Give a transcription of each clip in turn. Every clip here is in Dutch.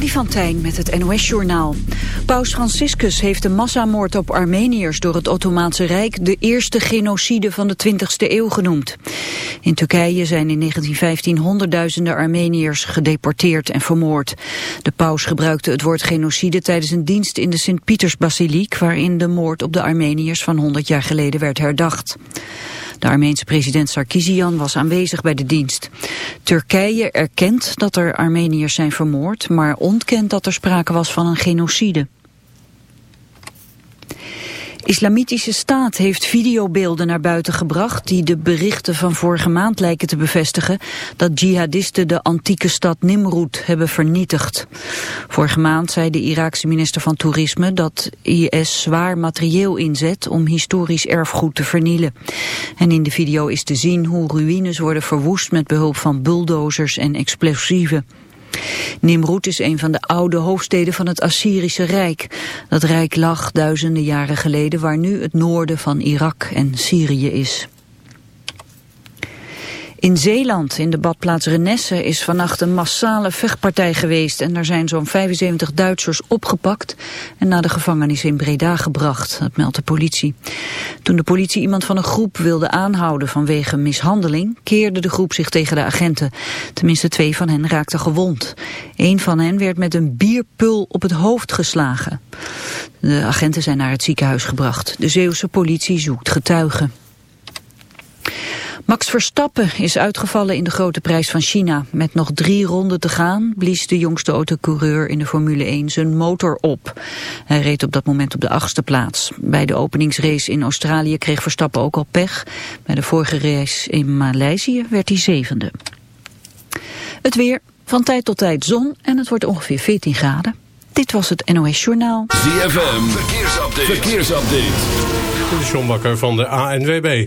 Freddy van Tijn met het NOS-journaal. Paus Franciscus heeft de massamoord op Armeniërs door het Ottomaanse Rijk... de eerste genocide van de 20e eeuw genoemd. In Turkije zijn in 1915 honderdduizenden Armeniërs gedeporteerd en vermoord. De paus gebruikte het woord genocide tijdens een dienst in de Sint-Pietersbasiliek... waarin de moord op de Armeniërs van 100 jaar geleden werd herdacht. De Armeense president Sarkisian was aanwezig bij de dienst. Turkije erkent dat er Armeniërs zijn vermoord, maar ontkent dat er sprake was van een genocide. Islamitische Staat heeft videobeelden naar buiten gebracht die de berichten van vorige maand lijken te bevestigen dat jihadisten de antieke stad Nimrud hebben vernietigd. Vorige maand zei de Iraakse minister van Toerisme dat IS zwaar materieel inzet om historisch erfgoed te vernielen. En in de video is te zien hoe ruïnes worden verwoest met behulp van bulldozers en explosieven. Nimrud is een van de oude hoofdsteden van het Assyrische Rijk. Dat rijk lag duizenden jaren geleden waar nu het noorden van Irak en Syrië is. In Zeeland, in de badplaats Renesse, is vannacht een massale vechtpartij geweest en er zijn zo'n 75 Duitsers opgepakt en naar de gevangenis in Breda gebracht, dat meldt de politie. Toen de politie iemand van een groep wilde aanhouden vanwege mishandeling, keerde de groep zich tegen de agenten. Tenminste twee van hen raakten gewond. Een van hen werd met een bierpul op het hoofd geslagen. De agenten zijn naar het ziekenhuis gebracht. De Zeeuwse politie zoekt getuigen. Max Verstappen is uitgevallen in de grote prijs van China. Met nog drie ronden te gaan blies de jongste autocoureur in de Formule 1 zijn motor op. Hij reed op dat moment op de achtste plaats. Bij de openingsrace in Australië kreeg Verstappen ook al pech. Bij de vorige race in Maleisië werd hij zevende. Het weer, van tijd tot tijd zon en het wordt ongeveer 14 graden. Dit was het NOS Journaal. ZFM, verkeersupdate. verkeersupdate. De John Bakker van de ANWB.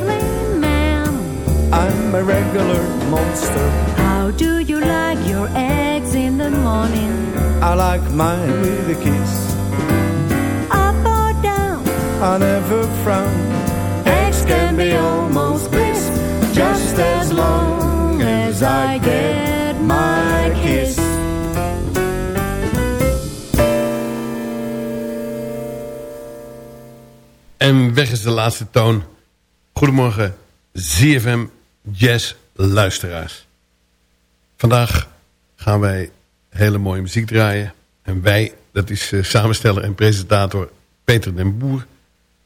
I'm a regular monster. How do you like your eggs in the morning? I like mine with a kiss. Up or down? I never frown. Eggs can be almost bliss, just as long as I get my kiss. En weg is de laatste toon. Goedemorgen, ZFM Jazz luisteraars. Vandaag gaan wij hele mooie muziek draaien. En wij, dat is eh, samensteller en presentator Peter den Boer.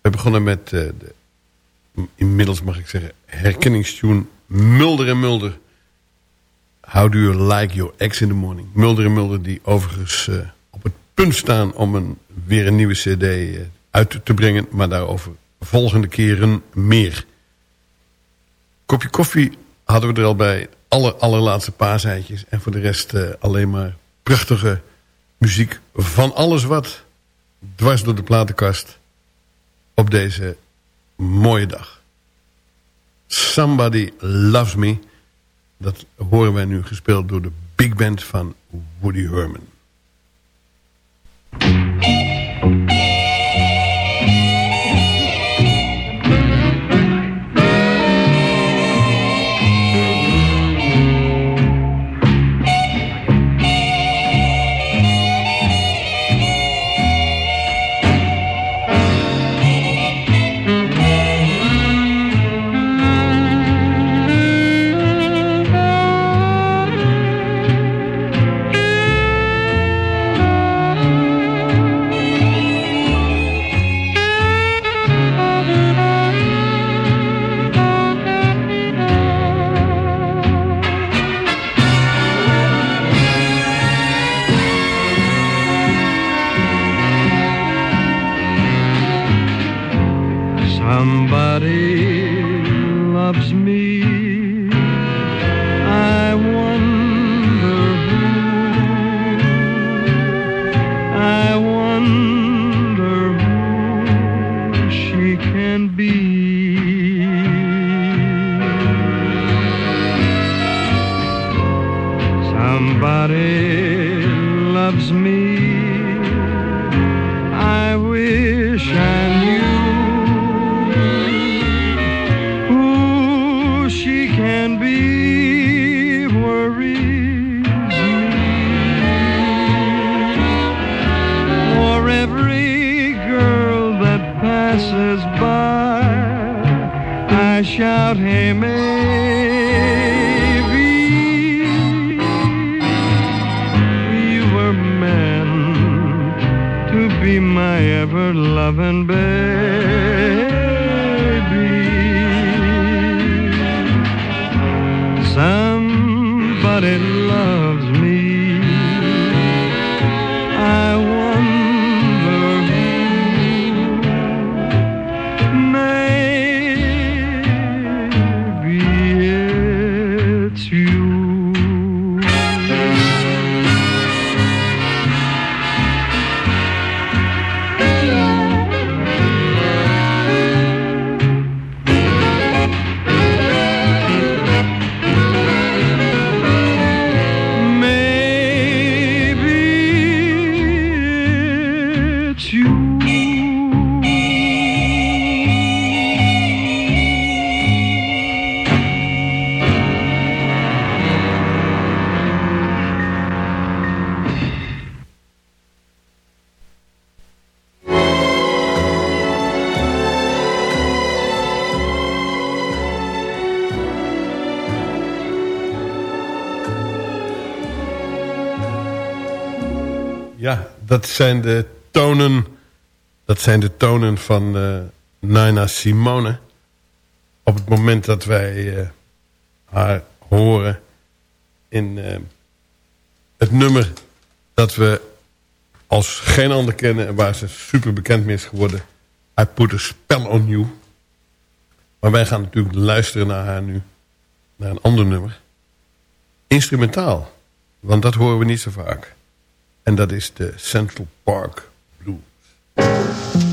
We begonnen met eh, de, inmiddels mag ik zeggen, herkenningstune Mulder en Mulder. How do you like your ex in the morning? Mulder en Mulder die overigens eh, op het punt staan om een, weer een nieuwe cd uit te brengen. Maar daarover volgende keren meer. Kopje koffie hadden we er al bij. Aller, allerlaatste paaseitjes. En voor de rest eh, alleen maar prachtige muziek van alles wat. Dwars door de platenkast. Op deze mooie dag. Somebody Loves Me. Dat horen wij nu gespeeld door de big band van Woody Herman. Ja, dat zijn de tonen, dat zijn de tonen van eh Nina Simone. Op het moment dat wij eh, haar horen in eh, het nummer dat we als geen ander kennen... en waar ze super bekend mee is geworden... I Put a Spell on You. Maar wij gaan natuurlijk luisteren naar haar nu. Naar een ander nummer. Instrumentaal. Want dat horen we niet zo vaak. En dat is de Central Park Blues.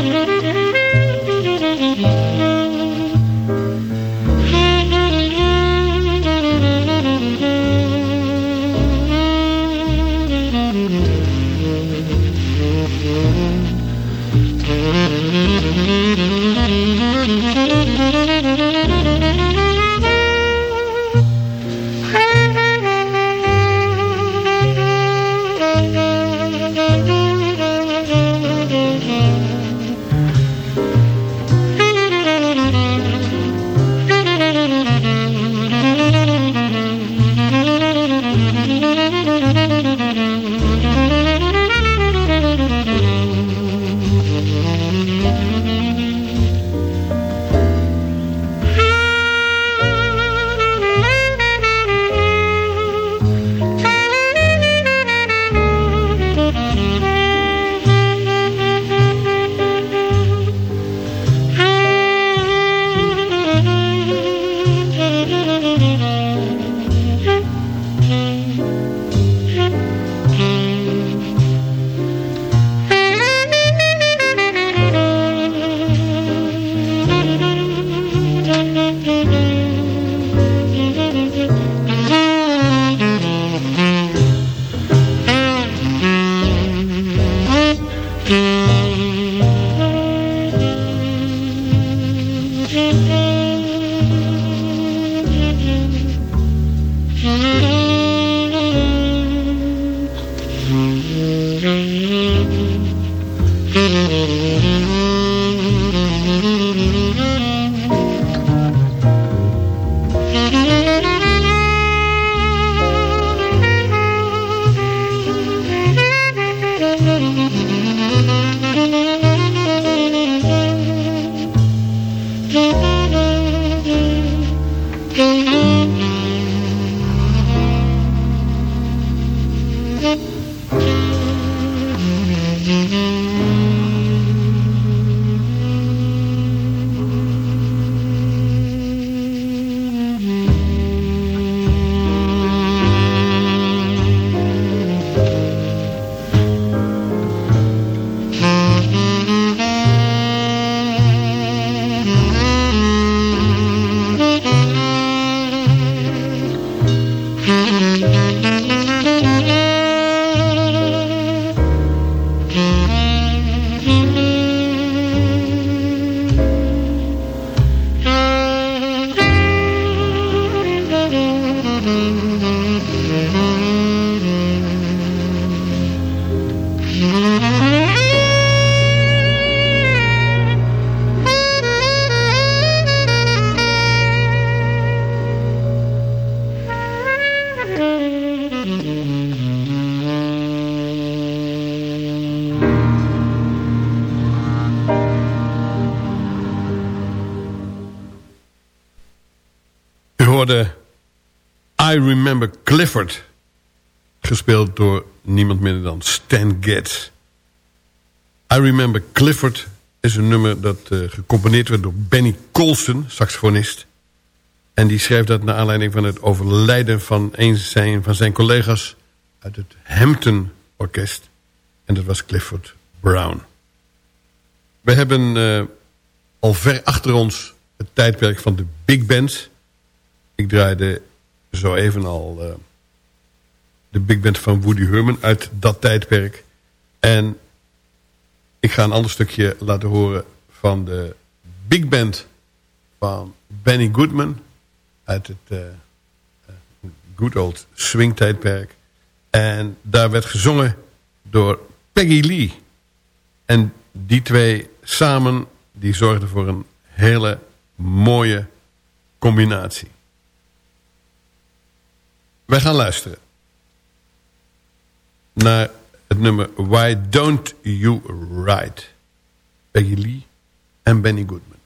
U Clifford. Gespeeld door niemand minder dan Stan Getz. I Remember Clifford is een nummer dat eh, gecomponeerd werd door Benny Colson, saxofonist. En die schreef dat naar aanleiding van het overlijden van een zijn, van zijn collega's uit het Hampton Orkest. En dat was Clifford Brown. We hebben eh, al ver achter ons het tijdperk van de big bands. Ik draaide zo even al uh, de big band van Woody Herman uit dat tijdperk. En ik ga een ander stukje laten horen van de big band van Benny Goodman uit het uh, good old swing tijdperk. En daar werd gezongen door Peggy Lee. En die twee samen die zorgden voor een hele mooie combinatie. Wij gaan luisteren naar het nummer Why Don't You Ride? Peggy Lee en Benny Goodman.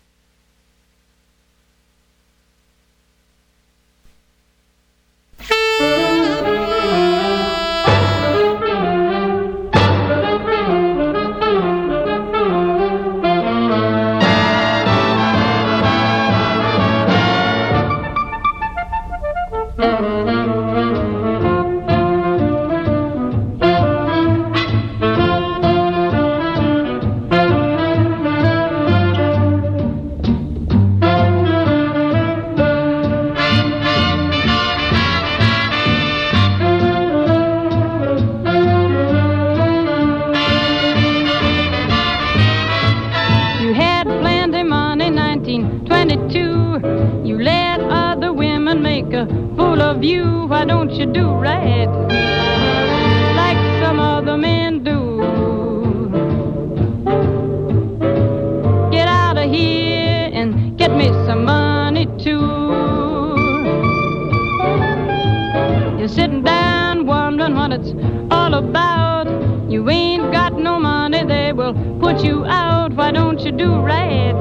all about. You ain't got no money, they will put you out. Why don't you do right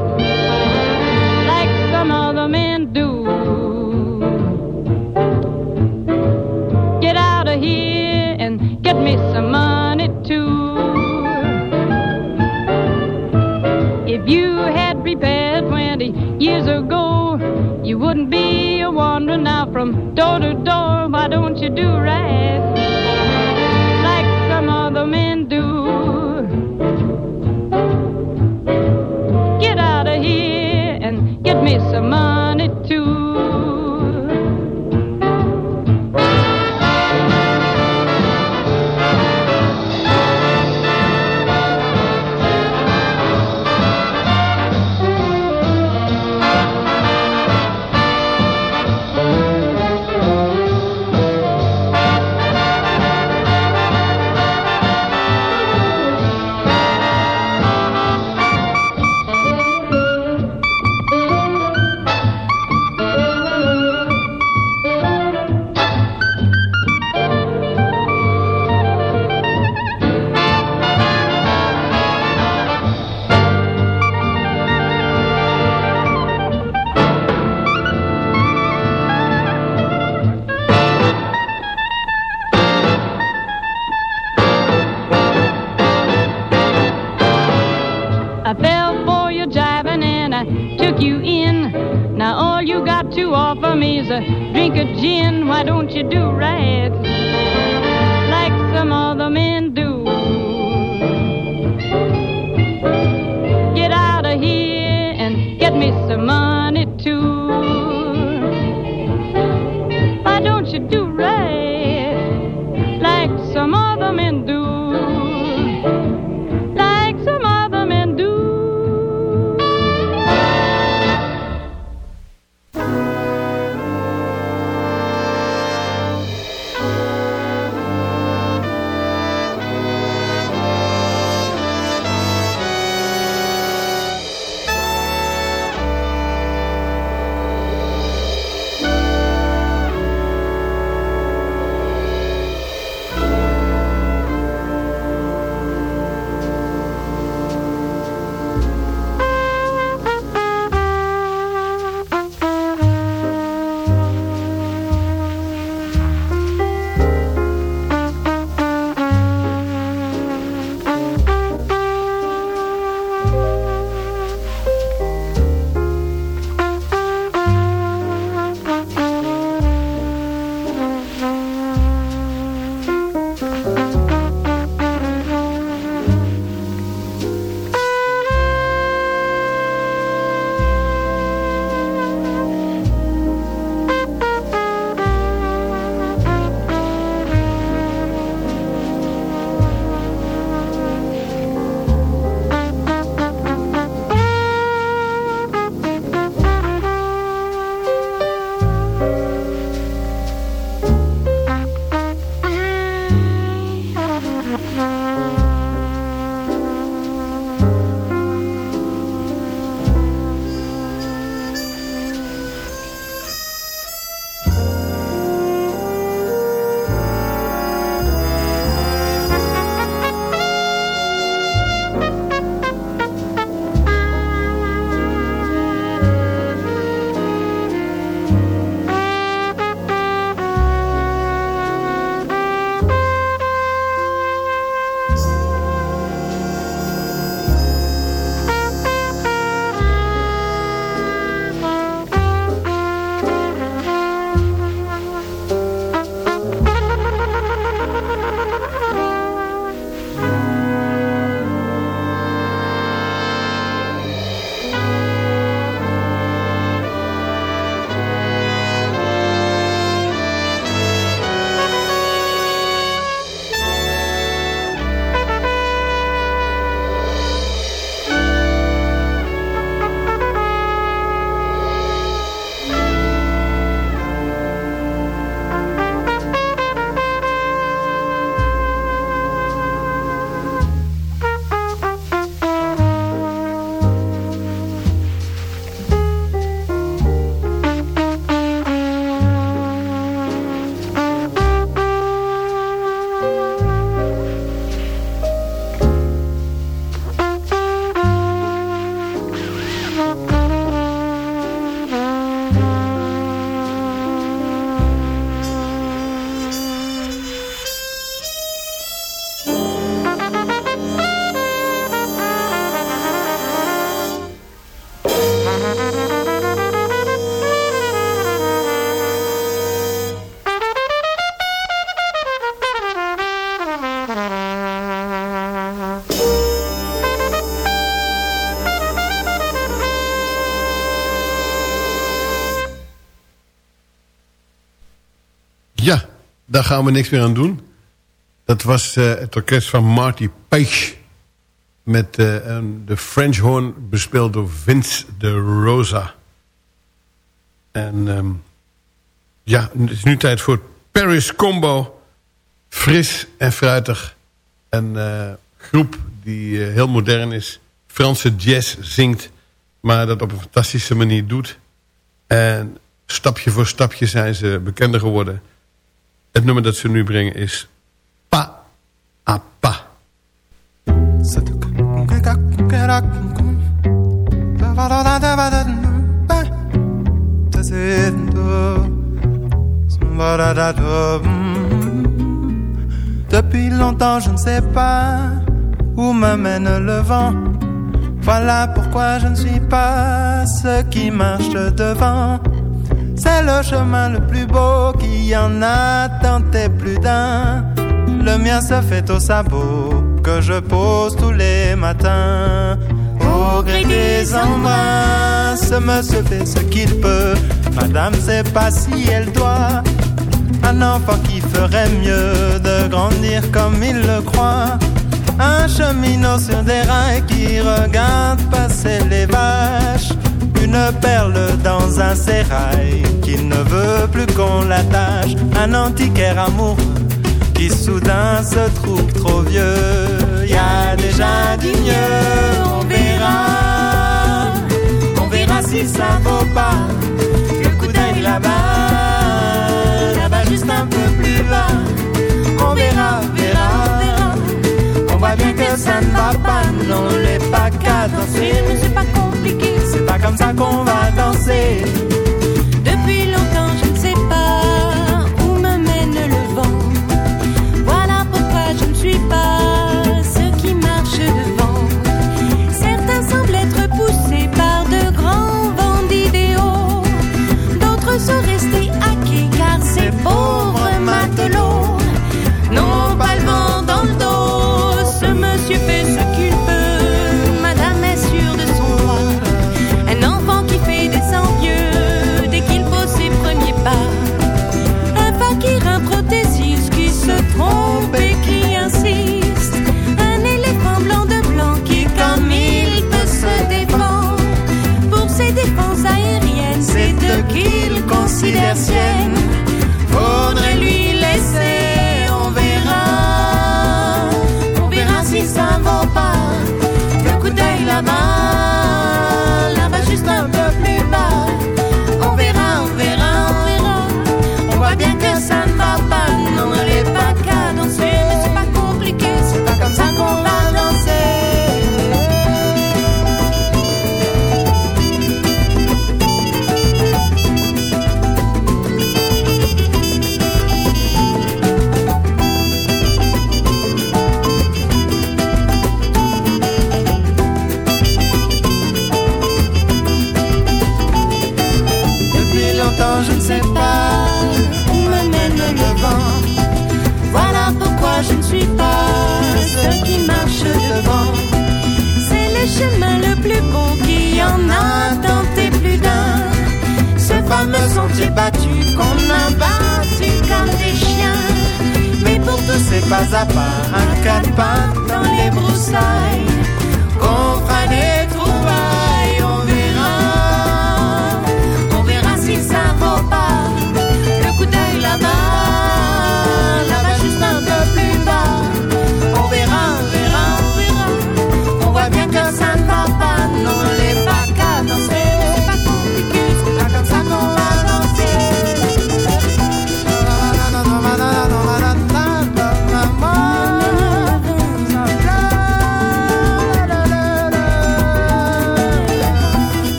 like some other men do? Get out of here and get me some money too. If you had prepared 20 years ago, you wouldn't be a wandering now from door to door. Why don't you do right? Daar gaan we niks meer aan doen. Dat was uh, het orkest van Marty Page. Met uh, de French horn bespeeld door Vince de Rosa. En um, ja, het is nu tijd voor Paris Combo. Fris en fruitig. Een uh, groep die heel modern is. Franse jazz zingt. Maar dat op een fantastische manier doet. En stapje voor stapje zijn ze bekender geworden. Het nummer dat ze nu brengen is Pa. Depuis longtemps je ne sais pas où me mène le vent. Voilà pourquoi je ne suis pas ce qui marche devant. C'est le chemin le plus beau qui en a tenté plus d'un. Le mien se fait au sabot que je pose tous les matins. Au gré des embruns, ce monsieur fait ce qu'il peut. Madame sait pas si elle doit. Un enfant qui ferait mieux de grandir comme il le croit. Un cheminot sur des rails qui regarde passer les vaches une perle dans un sérail qui ne veut plus qu'on l'attache. Un antiquaire amoureux qui soudain se trouve trop vieux. Y a déjà dit mieux, on verra. On verra si ça vaut pas le coup d'œil là-bas. Là-bas, juste un peu plus bas. On verra, verra, verra. On voit bien que ça ne va pas, non, les pas comme ça qu'on va danser. Pas à pas, un quatre dans les broussailles.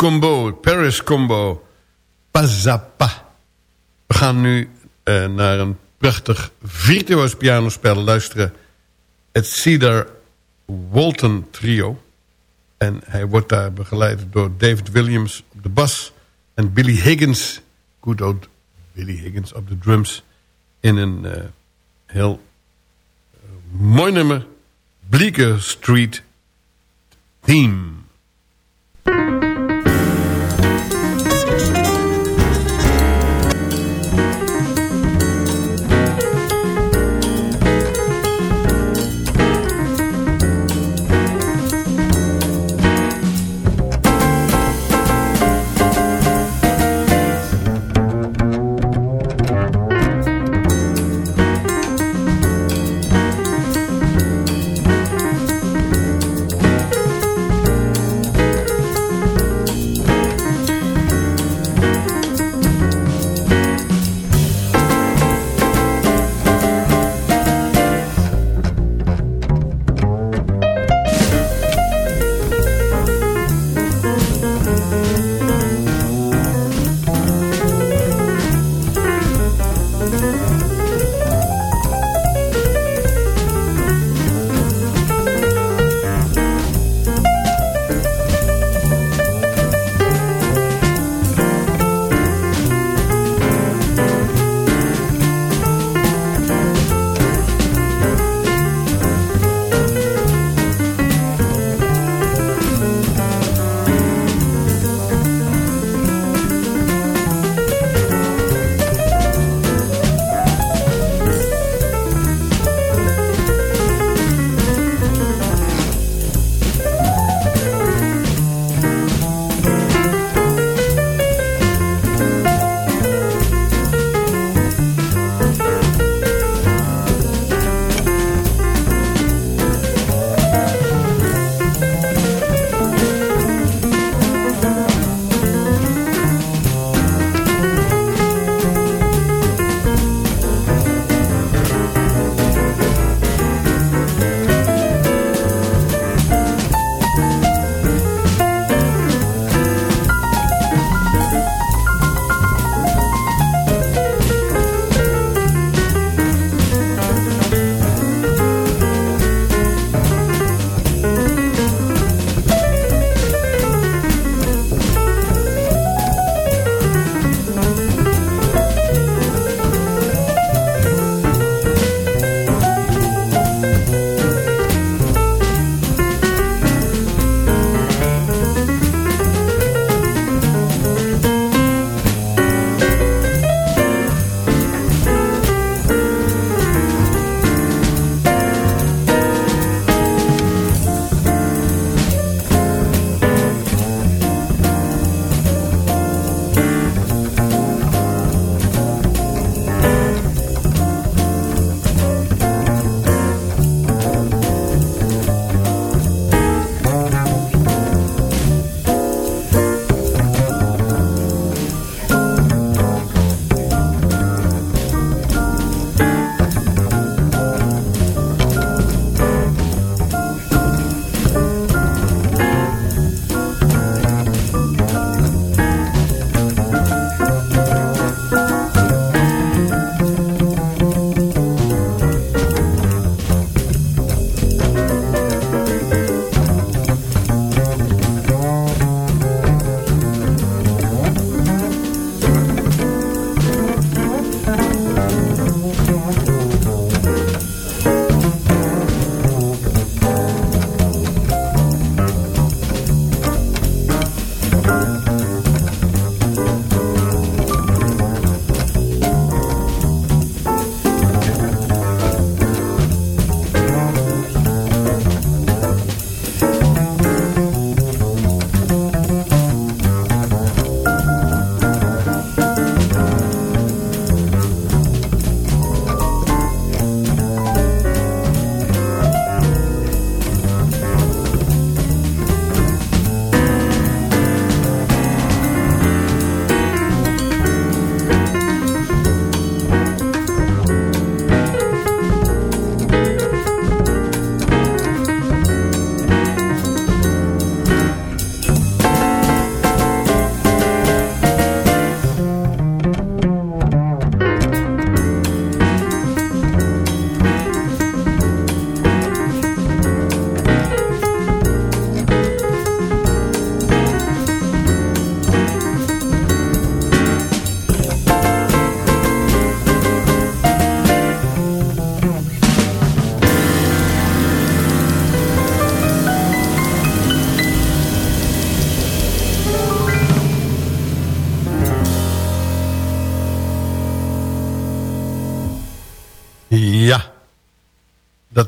Combo, Paris Combo, Pazapa. We gaan nu uh, naar een prachtig virtuoos pianospel luisteren. Het Cedar Walton Trio. En hij wordt daar begeleid door David Williams op de bas... en Billy Higgins, good old Billy Higgins op de drums... in een uh, heel uh, mooi nummer, Bleecker Street Theme.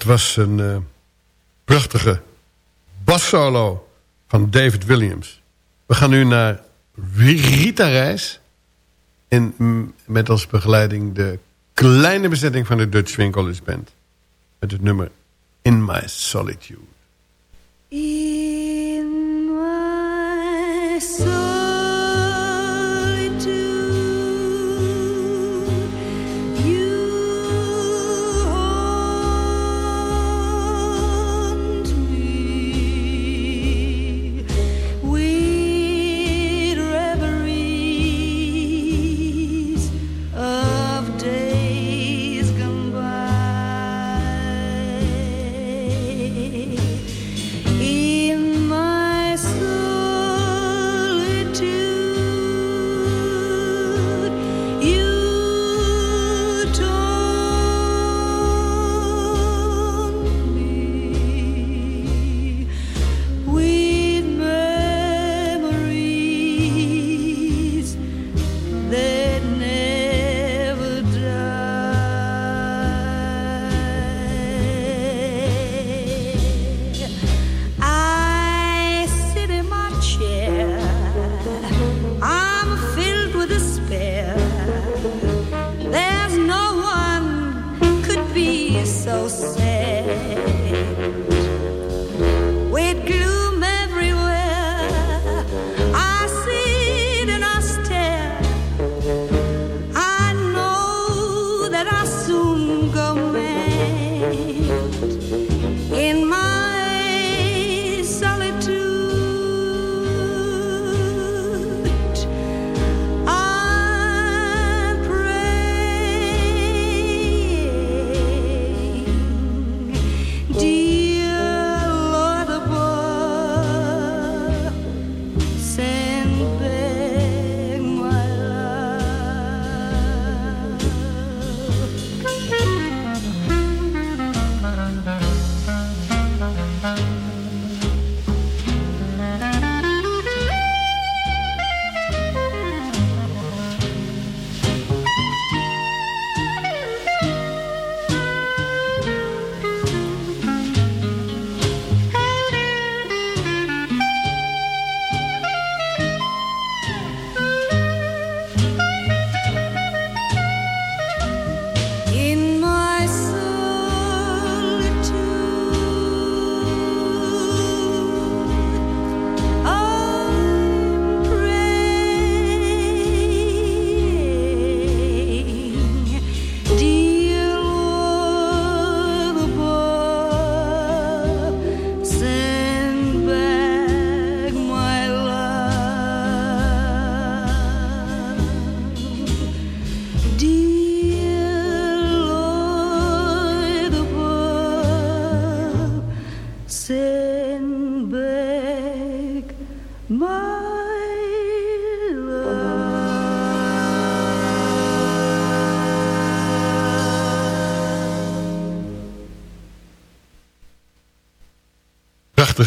Dat was een uh, prachtige bassolo van David Williams. We gaan nu naar Rita Reis. En met als begeleiding de kleine bezetting van de Dutch Swing College Band. Met het nummer In My Solitude. In my soul.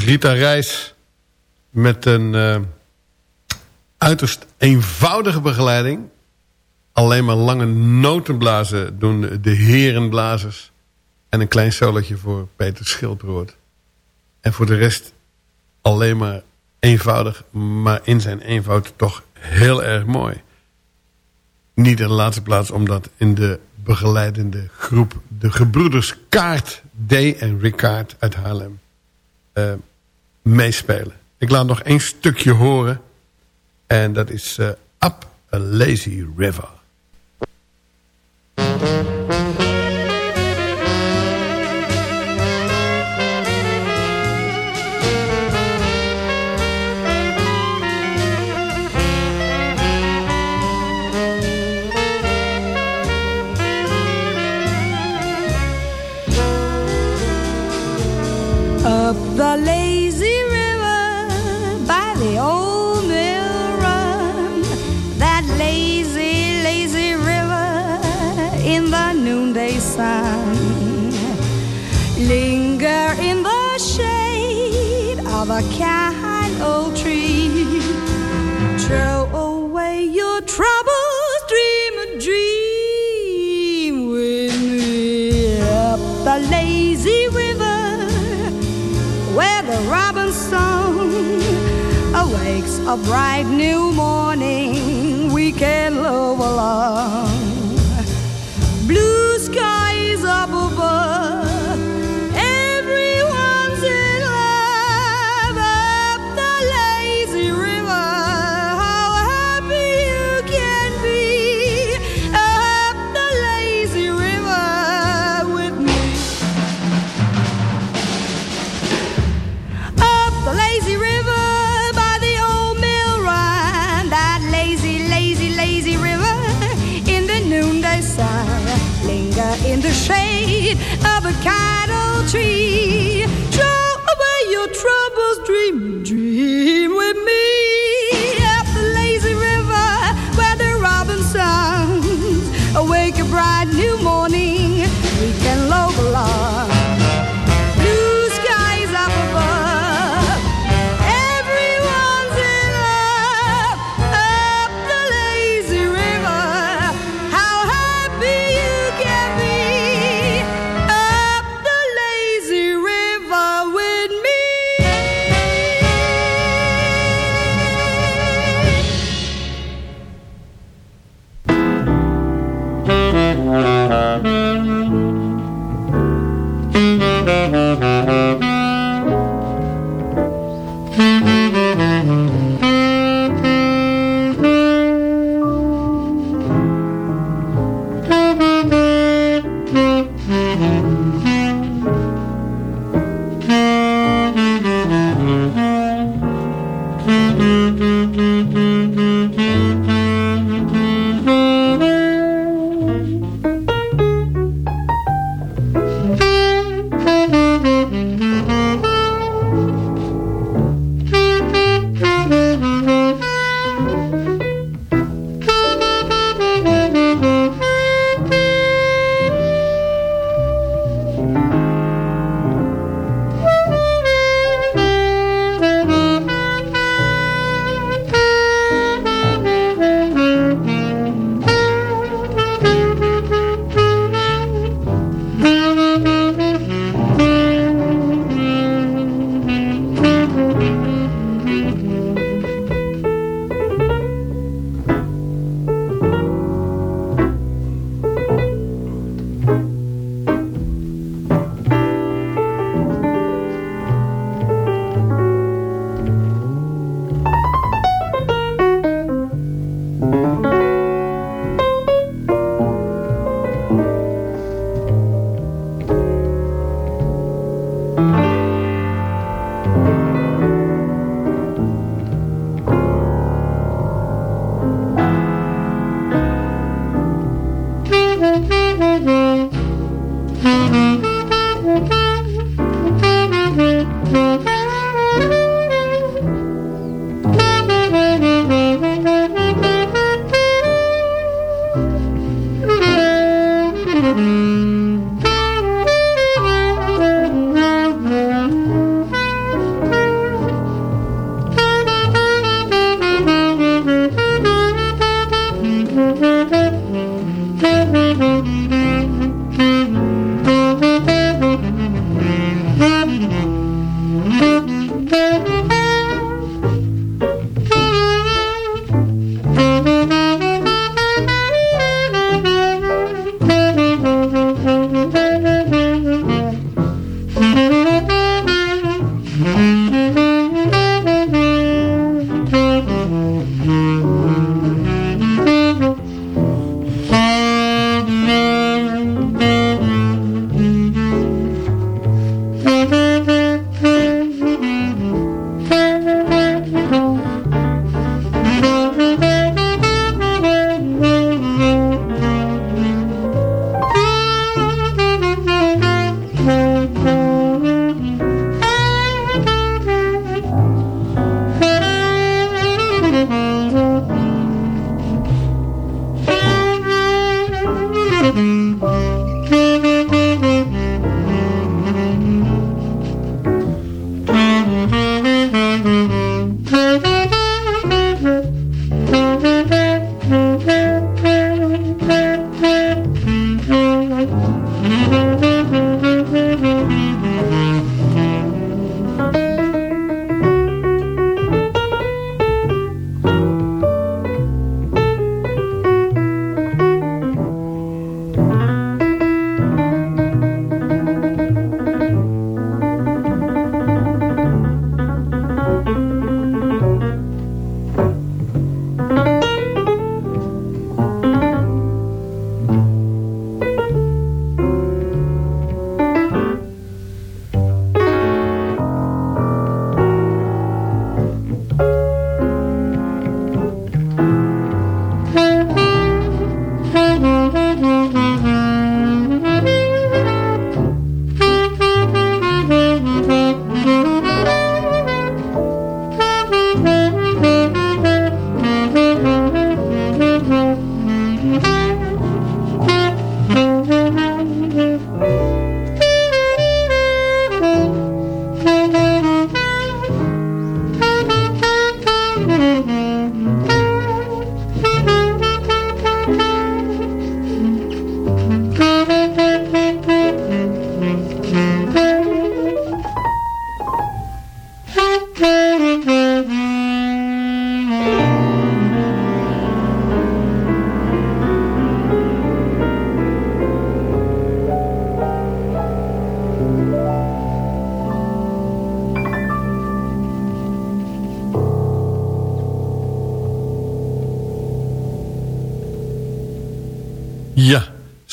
Rita Reis met een uh, uiterst eenvoudige begeleiding. Alleen maar lange notenblazen doen de herenblazers. En een klein solootje voor Peter Schildroort. En voor de rest alleen maar eenvoudig, maar in zijn eenvoud toch heel erg mooi. Niet in de laatste plaats omdat in de begeleidende groep... de gebroeders Kaart, D en Ricard uit Haarlem... Uh, meespelen. Ik laat nog één stukje horen. En dat is uh, Up a Lazy River. a kind old tree. Throw away your troubles, dream a dream with me up the lazy river where the robin's song awakes a bright new morning. We can love along.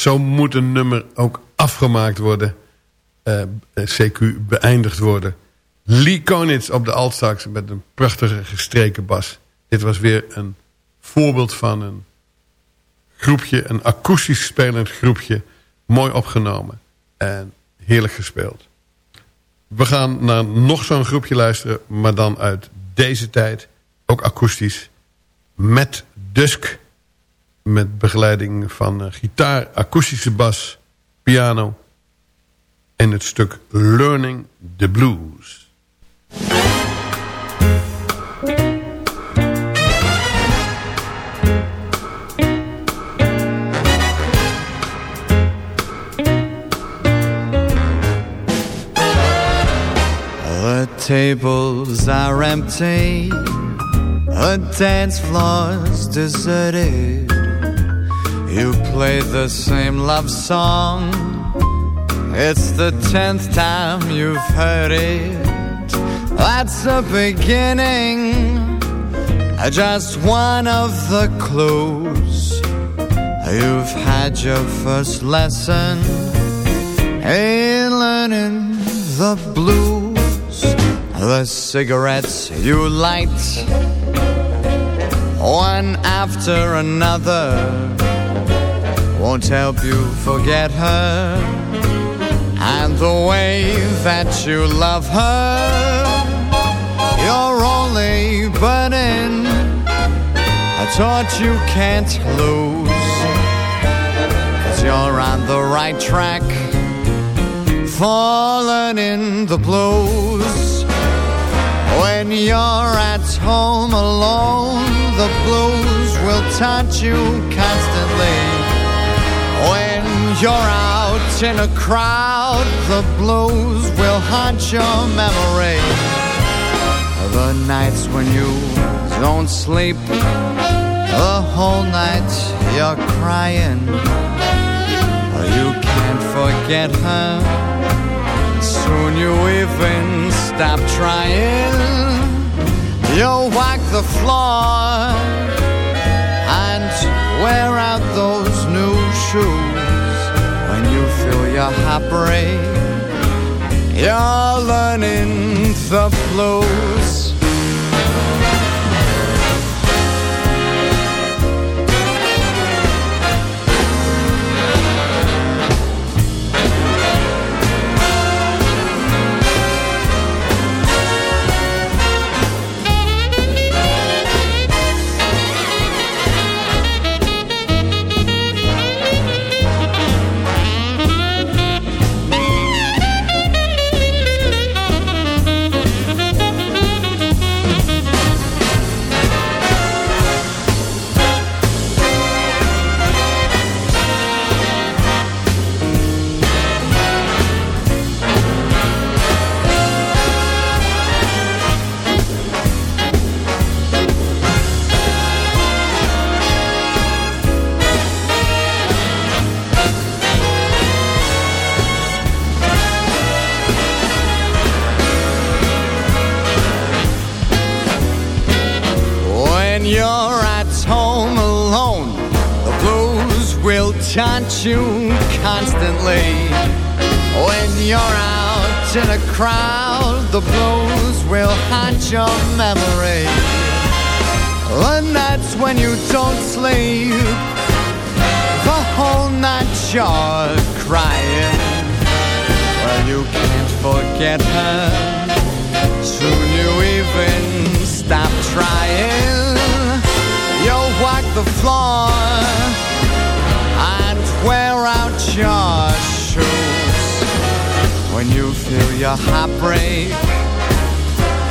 Zo moet een nummer ook afgemaakt worden. Uh, eh, CQ beëindigd worden. Lee Konitz op de altsax met een prachtige gestreken bas. Dit was weer een voorbeeld van een groepje, een akoestisch spelend groepje. Mooi opgenomen en heerlijk gespeeld. We gaan naar nog zo'n groepje luisteren, maar dan uit deze tijd. Ook akoestisch. Met Dusk. Met begeleiding van uh, gitaar, akoestische bas, piano. En het stuk Learning the Blues. The tables are empty, the dance floor's deserted. You play the same love song, it's the tenth time you've heard it. That's the beginning, just one of the clues. You've had your first lesson in learning the blues. The cigarettes you light, one after another, won't help you forget her. And the way that you love her you're only burning a torch you can't lose. Cause you're on the right track falling in the blues. When you're at home alone, the blues will taunt you constantly. You're out in a crowd, the blues will haunt your memory. The nights when you don't sleep The whole night you're crying. You can't forget her Soon you even stop trying. You'll walk the floor And wear out those new shoes you feel your heart break You're learning the blues you're out in a crowd, the blues will haunt your memory. And that's when you don't sleep. The whole night you're crying. Well, you can't forget her. Soon you even stop trying. You'll walk the floor and wear out your when you feel your heart break.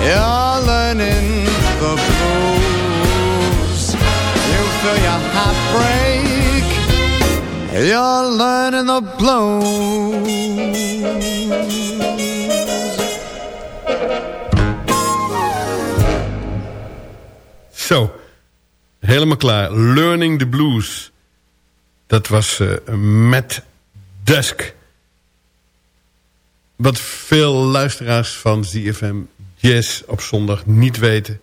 You're learning the blues. You feel your heart break. You're learning the blues. Zo, helemaal klaar. Learning the blues. Dat was uh, Matt Dusk. Wat veel luisteraars van ZFM Jazz op zondag niet weten...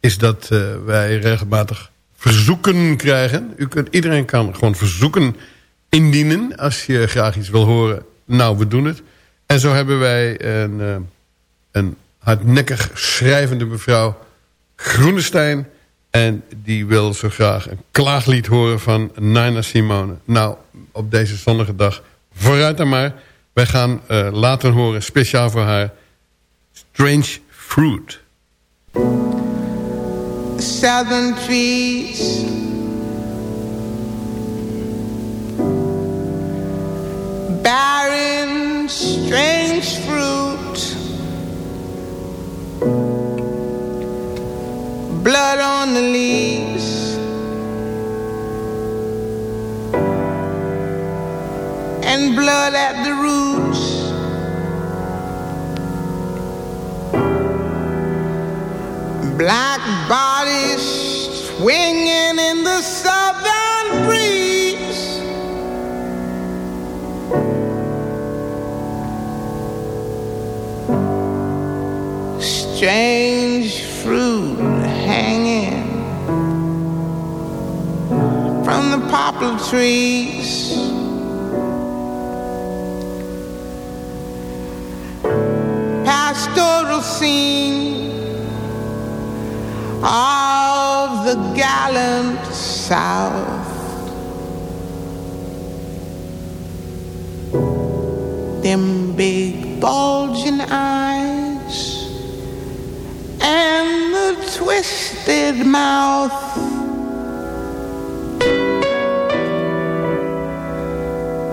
is dat uh, wij regelmatig verzoeken krijgen. U kunt, iedereen kan gewoon verzoeken indienen als je graag iets wil horen. Nou, we doen het. En zo hebben wij een, uh, een hardnekkig schrijvende mevrouw Groenestein. En die wil zo graag een klaaglied horen van Nina Simone. Nou, op deze zonnige dag, vooruit dan maar. Wij gaan uh, later horen, speciaal voor haar, Strange Fruit. Southern trees. Barren, strange fruit. Blood on the leaves blood at the roots Black bodies swinging in the southern breeze. Strange fruit hanging from the poplar trees. Gallant South. Them big bulging eyes and the twisted mouth.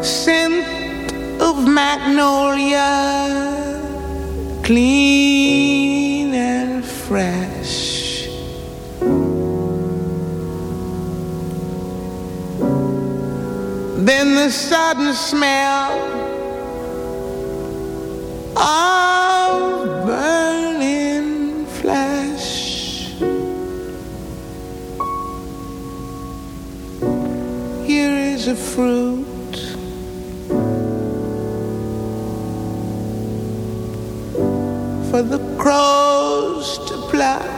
Scent of magnolia, clean and fresh. Then the sudden smell of burning flesh. Here is a fruit. For the crows to pluck.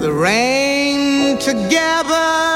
The rain together,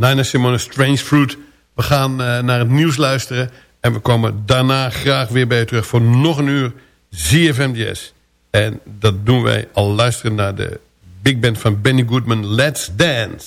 Nina Simone Strange Fruit. We gaan eh, naar het nieuws luisteren. En we komen daarna graag weer bij je terug voor nog een uur ZFM Jazz. En dat doen wij al luisteren naar de big band van Benny Goodman. Let's Dance.